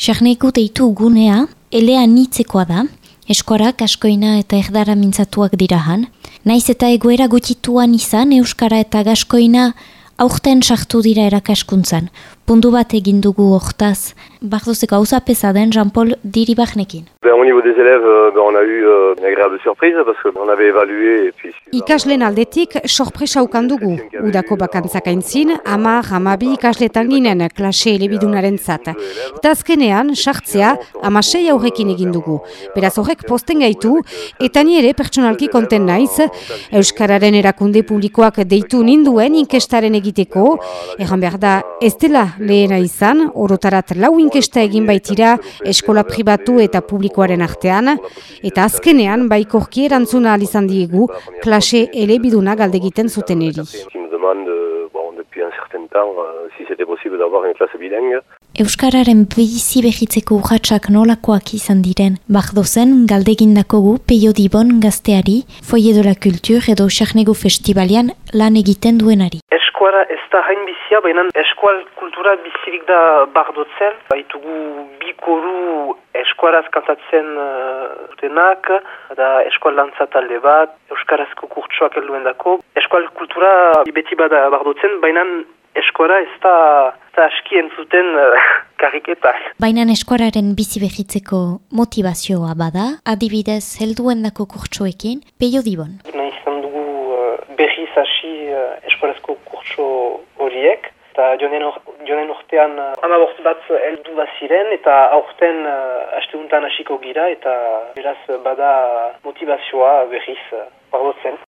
Sarneko deitu gunea, elea nitzekoa da, eskorak askoina eta erdara mintzatuak dirahan. Naiz eta egoera gutituan izan, Euskara eta Gaskoina aurten sartu dira erakaskuntzan. Pundu bat egin dugu hortaz, bardozeko hau zapesa den Jean-Paul Diribachnekin. Niveau des élèves, euh, ben, on a eu euh, une agréable surprise parce qu'on avait évalué et puis... Ikasleen aldetik sorpresa ukan dugu. Udako bakantzak aintzin, ama, hamabi ikasletan ginen klase elebidunaren zat. Eta azkenean, sartzea, amasei aurrekin egin dugu. Beraz horrek posten gaitu, eta ni ere pertsonalki konten naiz, Euskararen erakunde publikoak deitu ninduen inkestaren egiteko, erran behar da, ez dela lehena izan, orotarat lau inkesta egin baitira eskola pribatu eta publikoaren artean, eta azkenean baikorki erantzuna izan diegu klase elebiduna galdegiten zuten eri. Euh, si c'était possible d'avoir une classe bilingue. Euskararen bizi behitzeko urratsak nolakoak izan diren, bardozen galdegindakogu peio dibon gazteari, Foie de la Culture edo Sarnego Festivalian lan egiten duenari. Eskuara ez da hain bizia, baina eskual kultura bizirik da bardotzen. Baitugu bi koru eskuaraz kantatzen uh, dutenak, da eskual lantza talde bat, euskarazko kurtsoak helduen dako. Eskual kultura beti bada bardotzen, baina eskuara ez da, ez da aski entzuten uh, kariketak. Baina eskuararen bizi behitzeko motivazioa bada, adibidez helduendako kurtsoekin, peio dibon. Nahi izan dugu uh, berriz hasi uh, eskuarazko kurtso horiek. Eta jonen, or, jonen urtean uh, amabost bat heldu bat ziren eta aurten uh, asteuntan hasiko gira eta beraz bada motivazioa berriz uh, bardotzen.